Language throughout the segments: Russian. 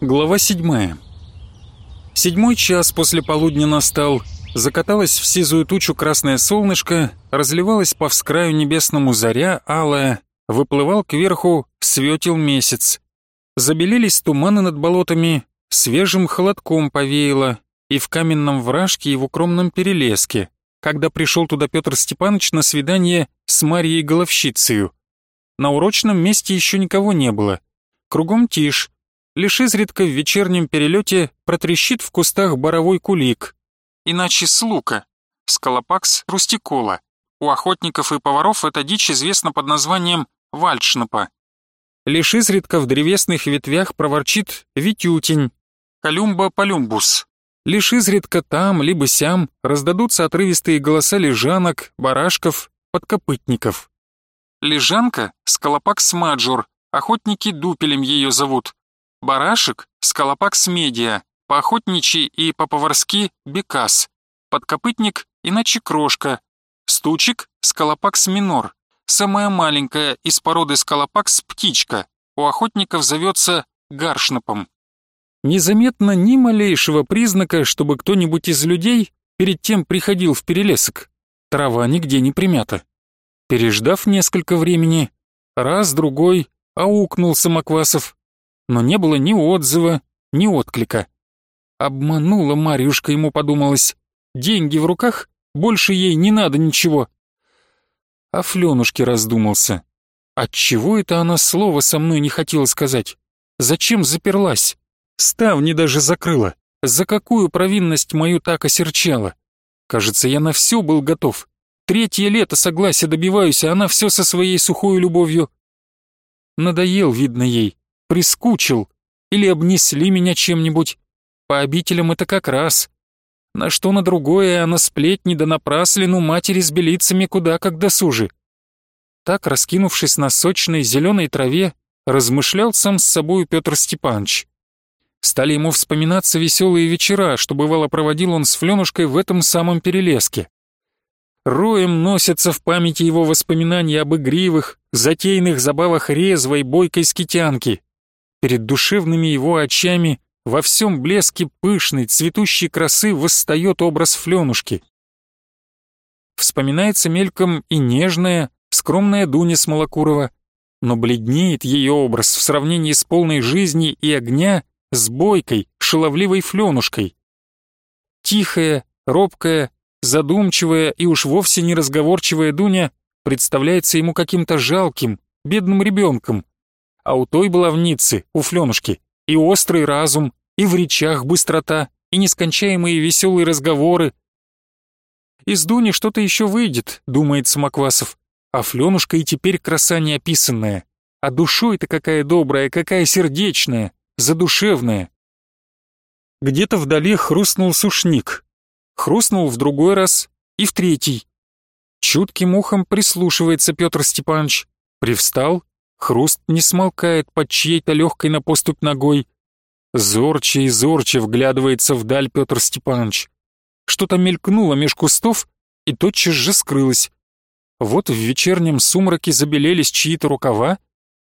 Глава седьмая. Седьмой час после полудня настал. Закаталась в сизую тучу красное солнышко, разливалась по вскраю небесному заря алая, выплывал кверху, светил месяц. Забелелись туманы над болотами, свежим холодком повеяло, и в каменном вражке и в укромном перелеске, когда пришел туда Петр Степанович на свидание с Марьей Головщицею. На урочном месте еще никого не было. Кругом тишь, лишь изредка в вечернем перелете протрещит в кустах боровой кулик. Иначе слука, скалопакс рустикола. У охотников и поваров эта дичь известна под названием вальшнапа. Лишь изредка в древесных ветвях проворчит витютень, колюмба полюмбус. Лишь изредка там, либо сям раздадутся отрывистые голоса лежанок, барашков, подкопытников. Лежанка — скалопакс маджор, охотники дупелем ее зовут. Барашек — скалопакс медиа, поохотничий и по-поварски бекас, подкопытник иначе крошка, стучик — скалопакс минор, самая маленькая из породы скалопакс птичка, у охотников зовется гаршнапом. Незаметно ни малейшего признака, чтобы кто-нибудь из людей перед тем приходил в перелесок. Трава нигде не примята. Переждав несколько времени, раз-другой, аукнул Самоквасов, но не было ни отзыва, ни отклика. Обманула Марьюшка, ему подумалось. Деньги в руках, больше ей не надо ничего. А Флёнушке раздумался. Отчего это она слова со мной не хотела сказать? Зачем заперлась? Ставни даже закрыла. За какую провинность мою так осерчала? Кажется, я на все был готов. Третье лето согласия добиваюсь, а она все со своей сухой любовью. Надоел, видно ей прискучил или обнесли меня чем-нибудь. По обителям это как раз. На что на другое, а на сплетни да напраслину матери с белицами куда как досужи. Так, раскинувшись на сочной зеленой траве, размышлял сам с собою Петр Степанович. Стали ему вспоминаться веселые вечера, что бывало проводил он с Фленушкой в этом самом перелеске. Роем носятся в памяти его воспоминания об игривых, затейных забавах резвой, бойкой скитянки, Перед душевными его очами во всем блеске пышной, цветущей красы восстает образ Фленушки. Вспоминается мельком и нежная, скромная Дуня Смолокурова, но бледнеет ее образ в сравнении с полной жизни и огня с бойкой, шаловливой Фленушкой. Тихая, робкая, задумчивая и уж вовсе неразговорчивая Дуня представляется ему каким-то жалким, бедным ребенком, а у той была в Ницце, у Фленушки, и острый разум, и в речах быстрота, и нескончаемые веселые разговоры. Из Дуни что-то еще выйдет, думает Самоквасов, а Фленушка и теперь краса неописанная. А душой-то какая добрая, какая сердечная, задушевная. Где-то вдали хрустнул сушник. Хрустнул в другой раз и в третий. Чутким ухом прислушивается Петр Степанович. Привстал, Хруст не смолкает под чьей-то легкой на поступь ногой. Зорче и зорче вглядывается вдаль Петр Степанович. Что-то мелькнуло меж кустов и тотчас же скрылось. Вот в вечернем сумраке забелелись чьи-то рукава,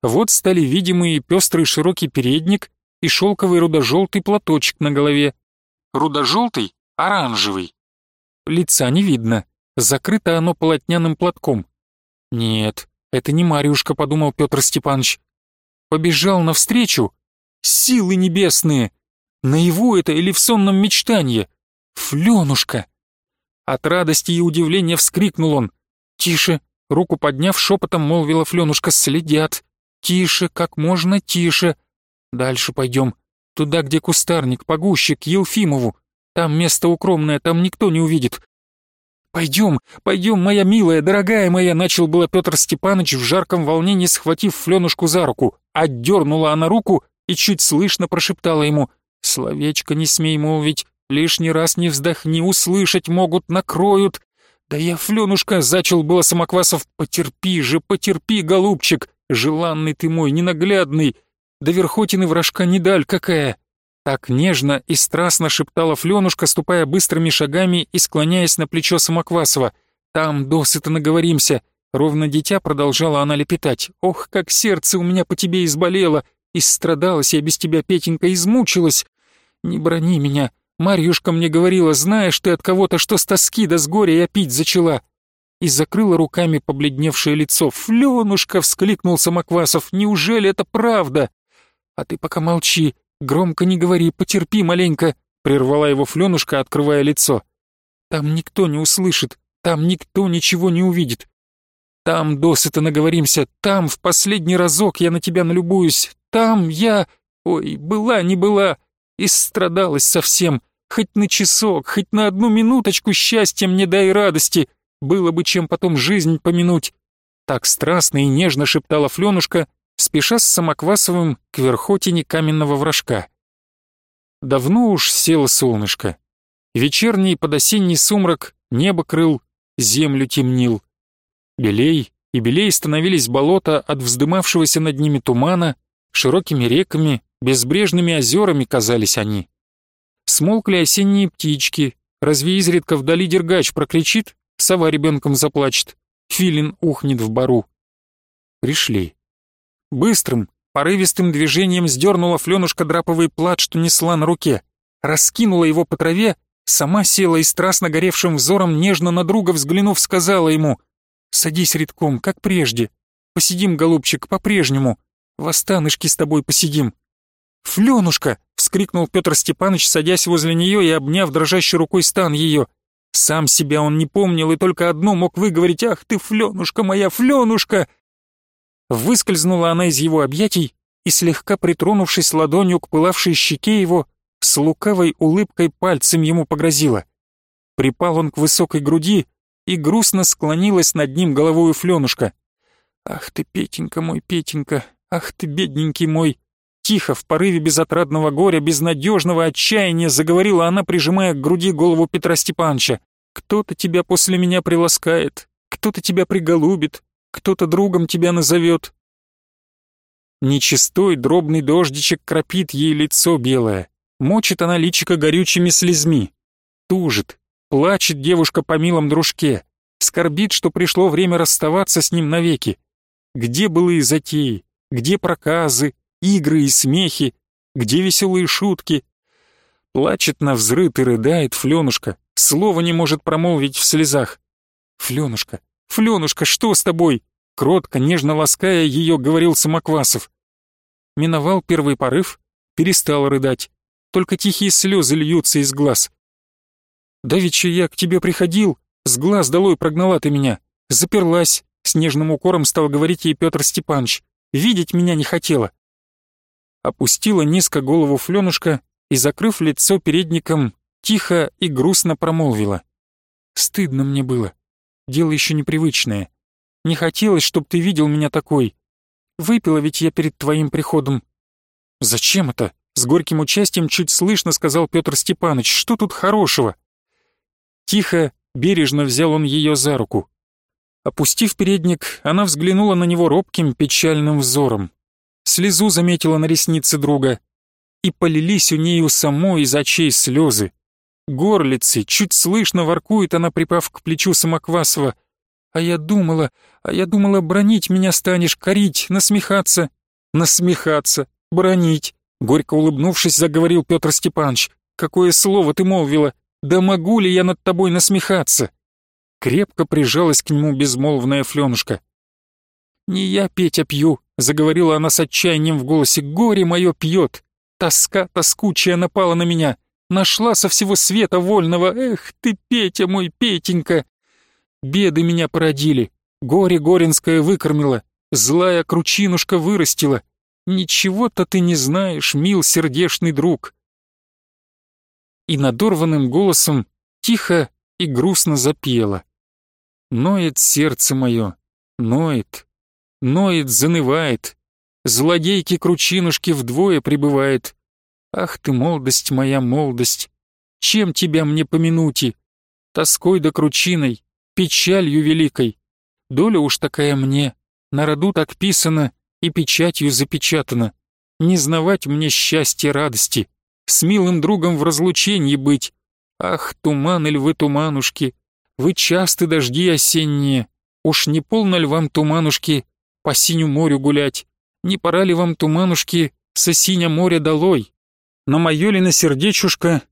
вот стали видимые пестрый широкий передник и шелковый рудожелтый платочек на голове. Рудожелтый — оранжевый. Лица не видно, закрыто оно полотняным платком. Нет, это не Марьюшка, подумал Петр Степанович. Побежал навстречу. Силы небесные! Наяву это или в сонном мечтании? Фленушка! От радости и удивления вскрикнул он. «Тише!» — руку подняв, шепотом молвила Фленушка. «Следят! Тише, как можно тише! Дальше пойдем. Туда, где кустарник, погуще, к Елфимову. Там место укромное, там никто не увидит. «Пойдем, пойдем, моя милая, дорогая моя!» Начал было Петр Степанович в жарком волнении, схватив Фленушку за руку. Отдернула она руку и чуть слышно прошептала ему «Словечко не смей молвить, лишний раз не вздохни, услышать могут, накроют». «Да я, Фленушка!» — зачал было Самоквасов. «Потерпи же, потерпи, голубчик! Желанный ты мой, ненаглядный! Да верхотины вражка не даль какая!» Так нежно и страстно шептала Фленушка, ступая быстрыми шагами и склоняясь на плечо Самоквасова. «Там досыта наговоримся!» Ровно дитя продолжала она лепетать. «Ох, как сердце у меня по тебе изболело! Истрадалась я без тебя, Петенька, измучилась. Не брони меня. Марьюшка мне говорила, знаешь ты от кого-то, что с тоски да с горя я пить зачала. И закрыла руками побледневшее лицо. «Флёнушка!» — вскликнул Самоквасов. «Неужели это правда?» «А ты пока молчи, громко не говори, потерпи маленько», — прервала его Флёнушка, открывая лицо. «Там никто не услышит, там никто ничего не увидит. Там досыта наговоримся, там в последний разок я на тебя налюбуюсь, там я... Ой, была не была, и страдалась совсем. Хоть на часок, хоть на одну минуточку счастья мне дай радости, было бы чем потом жизнь помянуть. Так страстно и нежно шептала Флёнушка, спеша с Самоквасовым к верхотине каменного вражка. Давно уж село солнышко. Вечерний подосенний сумрак небо крыл, землю темнил. Белей и белей становились болота от вздымавшегося над ними тумана, широкими реками, безбрежными озерами казались они. Смолкли осенние птички, разве изредка вдали дергач прокричит, сова ребенком заплачет, филин ухнет в бару. Пришли. Быстрым, порывистым движением сдернула Фленушка драповый плат, что несла на руке, раскинула его по траве, сама села и страстно горевшим взором, нежно на друга взглянув, сказала ему — Садись редком, как прежде. Посидим, голубчик, по-прежнему. В останышке с тобой посидим». «Флёнушка!» — вскрикнул Петр Степанович, садясь возле нее и обняв дрожащей рукой стан ее. Сам себя он не помнил и только одно мог выговорить «Ах ты, Флёнушка моя, Флёнушка!» Выскользнула она из его объятий и, слегка притронувшись ладонью к пылавшей щеке его, с лукавой улыбкой пальцем ему погрозила. Припал он к высокой груди, и грустно склонилась над ним головою Флёнушка. «Ах ты, Петенька мой, Петенька, ах ты, бедненький мой!» Тихо, в порыве безотрадного горя, безнадежного отчаяния заговорила она, прижимая к груди голову Петра Степановича. «Кто-то тебя после меня приласкает, кто-то тебя приголубит, кто-то другом тебя назовет». Нечистой дробный дождичек кропит ей лицо белое, мочит она личико горючими слезми, тужит, Плачет девушка по милом дружке, скорбит, что пришло время расставаться с ним навеки. Где былые затеи, где проказы, игры и смехи, где веселые шутки? Плачет на взрыт и рыдает Флёнушка, слова не может промолвить в слезах. «Флёнушка, Флёнушка, что с тобой?» Кротко, нежно лаская ее, говорил Самоквасов. Миновал первый порыв, перестал рыдать. Только тихие слезы льются из глаз. Давеча я к тебе приходил, с глаз долой прогнала ты меня. Заперлась, с нежным укором стал говорить ей Петр Степанович. Видеть меня не хотела. Опустила низко голову Фленушка и, закрыв лицо передником, тихо и грустно промолвила. Стыдно мне было. Дело еще непривычное. Не хотелось, чтоб ты видел меня такой. Выпила ведь я перед твоим приходом. Зачем это? С горьким участием чуть слышно сказал Петр Степанович. Что тут хорошего? Тихо, бережно взял он ее за руку. Опустив передник, она взглянула на него робким, печальным взором. Слезу заметила на реснице друга. И полились у нее самой из очей слезы. Горлицы, чуть слышно воркует она, припав к плечу Самоквасова. «А я думала, а я думала, бронить меня станешь, корить, насмехаться». «Насмехаться, бронить», — горько улыбнувшись, заговорил Петр Степанович. «Какое слово ты молвила? Да могу ли я над тобой насмехаться?» Крепко прижалась к нему безмолвная Флёнушка. «Не я, Петя, пью», — заговорила она с отчаянием в голосе, — «горе мое пьет. Тоска тоскучая напала на меня. Нашла со всего света вольного. Эх ты, Петя мой, Петенька! Беды меня породили, горе горинское выкормила, злая кручинушка вырастила. Ничего-то ты не знаешь, мил сердешный друг и надорванным голосом тихо и грустно запела. Ноет сердце мое, ноет, ноет, занывает, злодейки кручинушки вдвое прибывает. Ах ты, молодость моя, молодость, чем тебя мне помянути? Тоской да кручиной, печалью великой. Доля уж такая мне, на роду так писано и печатью запечатано. Не знавать мне счастья радости с милым другом в разлучении быть. Ах, туманы ль вы, туманушки, вы часты дожди осенние, уж не полно ль вам, туманушки, по синю морю гулять? Не пора ли вам, туманушки, со синя море долой. На моё ли на сердечушка,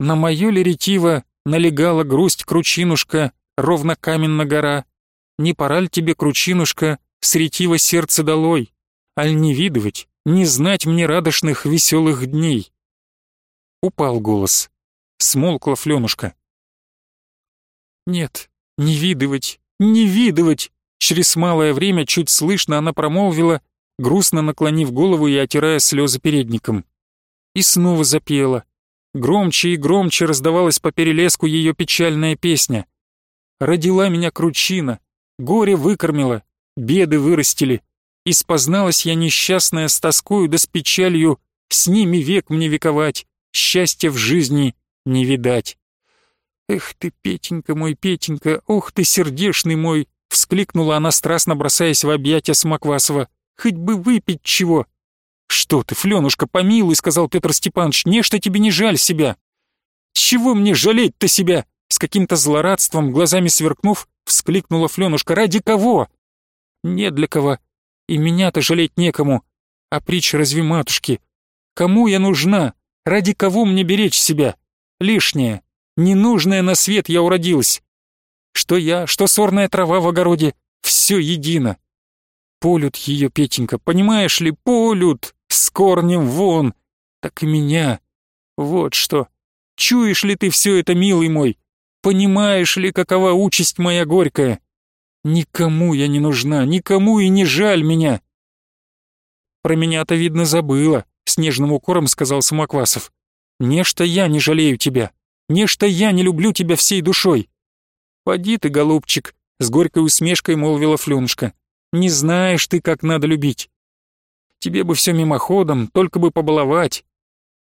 на моё ли ретиво налегала грусть кручинушка, ровно каменна гора. Не пора ли тебе, кручинушка, с ретива сердце долой, аль не видывать, не знать мне радошных веселых дней. Упал голос. Смолкла Флёнушка. «Нет, не видывать, не видывать!» Через малое время чуть слышно она промолвила, грустно наклонив голову и отирая слезы передником. И снова запела. Громче и громче раздавалась по перелеску ее печальная песня. «Родила меня кручина, горе выкормила, беды вырастили, и спозналась я несчастная с тоскою да с печалью, с ними век мне вековать, счастья в жизни не видать. Эх ты, Петенька мой, Петенька, ох ты, сердешный мой, вскликнула она, страстно бросаясь в объятия Смоквасова. Хоть бы выпить чего. Что ты, Флёнушка, помилуй, сказал Петр Степанович, нечто тебе не жаль себя. Чего мне жалеть-то себя? С каким-то злорадством, глазами сверкнув, вскликнула Флёнушка. Ради кого? Не для кого. И меня-то жалеть некому. А притч разве матушки? Кому я нужна? Ради кого мне беречь себя? Лишнее, ненужное на свет я уродилась. Что я, что сорная трава в огороде, все едино. Полют ее, Петенька, понимаешь ли, полют, с корнем вон. Так и меня. Вот что. Чуешь ли ты все это, милый мой? Понимаешь ли, какова участь моя горькая? Никому я не нужна, никому и не жаль меня. Про меня-то, видно, забыла, с нежным укором сказал Самоквасов. Нечто я не жалею тебя, нечто я не люблю тебя всей душой. Поди ты, голубчик, с горькой усмешкой молвила Флюнушка. Не знаешь ты, как надо любить. Тебе бы все мимоходом, только бы побаловать.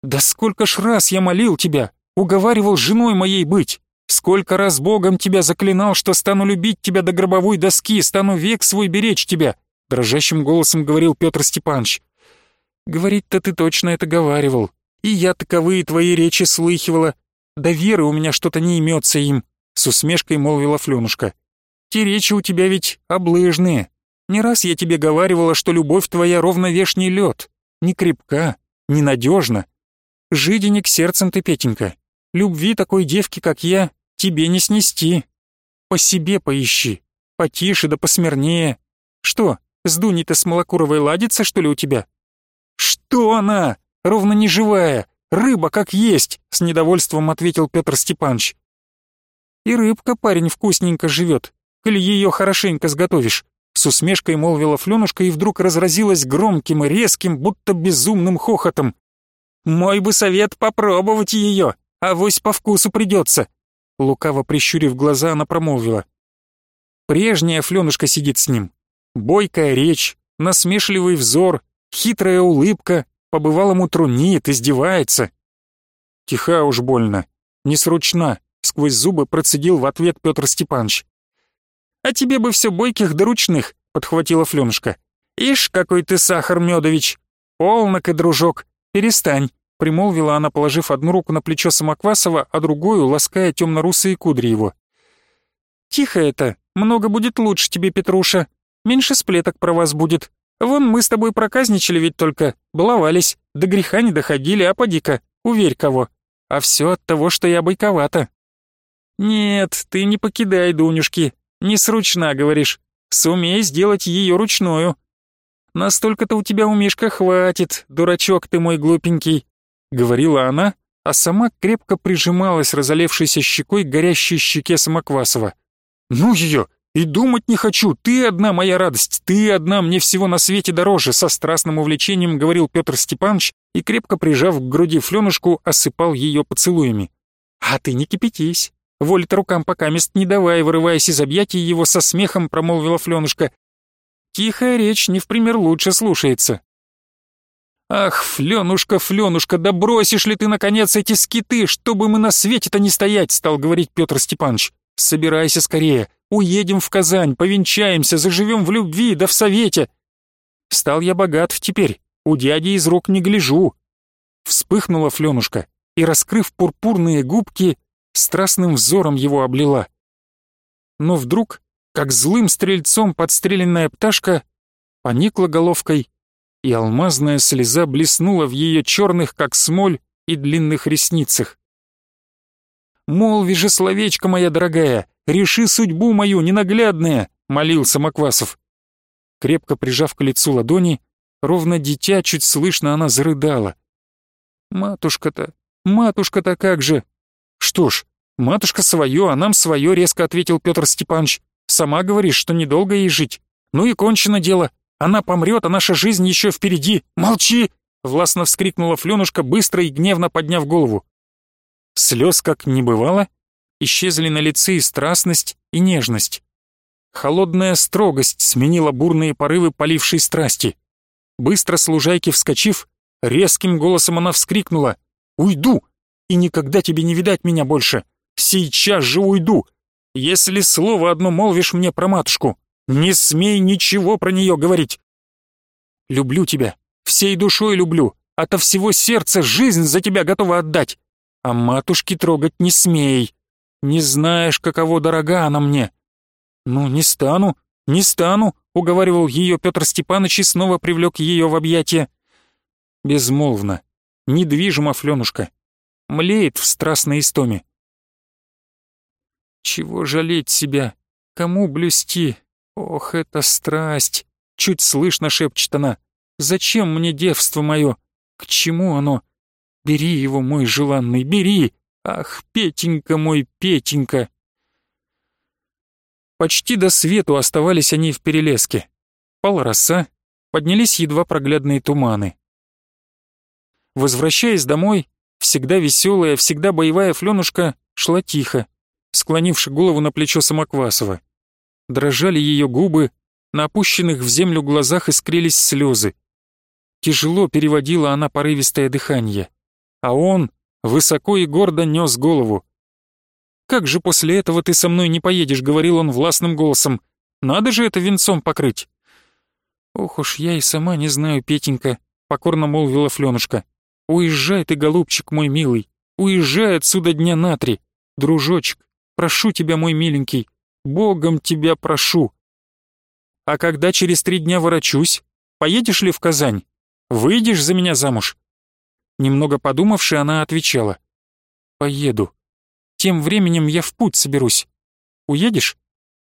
Да сколько ж раз я молил тебя, уговаривал женой моей быть. Сколько раз Богом тебя заклинал, что стану любить тебя до гробовой доски, стану век свой беречь тебя, дрожащим голосом говорил Петр Степанович. Говорить-то ты точно это говаривал, и я таковые твои речи слыхивала. Да веры у меня что-то не имется им, с усмешкой молвила Флюнушка. Те речи у тебя ведь облыжные. Не раз я тебе говаривала, что любовь твоя ровно вешний лед, не крепка, ненадежна. Жиденек сердцем ты, Петенька, Любви такой девки, как я, тебе не снести. По себе поищи, потише да посмирнее. Что, с Дуней-то с Малокуровой ладится, что ли, у тебя? Что она? Ровно не живая, рыба как есть, с недовольством ответил Петр Степанович. И рыбка, парень, вкусненько живет, коли ее хорошенько сготовишь. С усмешкой молвила Флёнушка и вдруг разразилась громким и резким, будто безумным хохотом. «Мой бы совет попробовать ее, авось по вкусу придется. Лукаво прищурив глаза, она промолвила. Прежняя Флёнушка сидит с ним. Бойкая речь, насмешливый взор, хитрая улыбка, по-бывалому трунит, издевается. Тиха уж больно, несручна, сквозь зубы процедил в ответ Петр Степанович. «А тебе бы все бойких да ручных», — подхватила Флёнушка. «Ишь, какой ты сахар, Медович! Полнок и дружок, перестань, примолвила она, положив одну руку на плечо Самоквасова, а другую лаская темно-русые кудри его. «Тихо это, много будет лучше тебе, Петруша. Меньше сплеток про вас будет. Вон мы с тобой проказничали ведь только, баловались, до греха не доходили, а поди-ка, уверь кого. А все от того, что я бойковата». «Нет, ты не покидай Дунюшки, не сручна, говоришь. Сумей сделать ее ручную». «Настолько-то у тебя у Мишка хватит, дурачок ты мой глупенький говорила она, а сама крепко прижималась разолевшейся щекой к горящей щеке Самоквасова. «Ну ее! И думать не хочу! Ты одна моя радость! Ты одна мне всего на свете дороже!» Со страстным увлечением говорил Петр Степанович и, крепко прижав к груди Фленушку, осыпал ее поцелуями. «А ты не кипятись! Воли-то рукам пока мест не давай!» Вырываясь из объятий его со смехом, промолвила Фленушка. «Тихая речь не в пример лучше слушается. «Ах, Флёнушка, Флёнушка, да бросишь ли ты, наконец, эти скиты, чтобы мы на свете-то не стоять!» стал говорить Петр Степанович. «Собирайся скорее, уедем в Казань, повенчаемся, заживем в любви, да в совете!» «Стал я богат теперь, у дяди из рук не гляжу!» Вспыхнула Флёнушка и, раскрыв пурпурные губки, страстным взором его облила. Но вдруг, как злым стрельцом подстреленная пташка, поникла головкой и алмазная слеза блеснула в ее черных, как смоль, и длинных ресницах. «Молви же словечко, моя дорогая, реши судьбу мою, ненаглядная!» — молился Маквасов. Крепко прижав к лицу ладони, ровно дитя, чуть слышно она зарыдала. «Матушка-то, матушка-то как же!» «Что ж, матушка свое, а нам свое», — резко ответил Петр Степанович. «Сама говоришь, что недолго ей жить. Ну и кончено дело. Она помрет, а наша жизнь еще впереди. Молчи!» Властно вскрикнула Фленушка, быстро и гневно подняв голову. Слез как не бывало, исчезли на лице и страстность, и нежность. Холодная строгость сменила бурные порывы полившей страсти. Быстро с лужайки вскочив, резким голосом она вскрикнула «Уйду! И никогда тебе не видать меня больше! Сейчас же уйду! Если слово одно молвишь мне про матушку, не смей ничего про нее говорить. Люблю тебя, всей душой люблю, ото всего сердца жизнь за тебя готова отдать. А матушки трогать не смей. Не знаешь, каково дорога она мне. Ну, не стану, не стану, уговаривал ее Петр Степанович и снова привлек ее в объятия. Безмолвно, недвижимо Фленушка. Млеет в страстной истоме. Чего жалеть себя? Кому блюсти? «Ох, это страсть!» — чуть слышно шепчет она. «Зачем мне девство мое? К чему оно? Бери его, мой желанный, бери! Ах, Петенька мой, Петенька!» Почти до свету оставались они в перелеске. Пала роса, поднялись едва проглядные туманы. Возвращаясь домой, всегда веселая, всегда боевая Фленушка шла тихо, склонивши голову на плечо Самоквасова дрожали ее губы, на опущенных в землю глазах искрились слезы. Тяжело переводила она порывистое дыхание, а он высоко и гордо нес голову. «Как же после этого ты со мной не поедешь?» — говорил он властным голосом. «Надо же это венцом покрыть!» «Ох уж я и сама не знаю, Петенька», — покорно молвила Флёнушка. «Уезжай ты, голубчик мой милый, уезжай отсюда дня на три. Дружочек, прошу тебя, мой миленький, Богом тебя прошу. А когда через три дня ворочусь, поедешь ли в Казань? Выйдешь за меня замуж?» Немного подумавши, она отвечала. «Поеду. Тем временем я в путь соберусь. Уедешь?»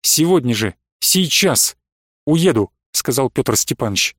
«Сегодня же, сейчас. Уеду», — сказал Петр Степанович.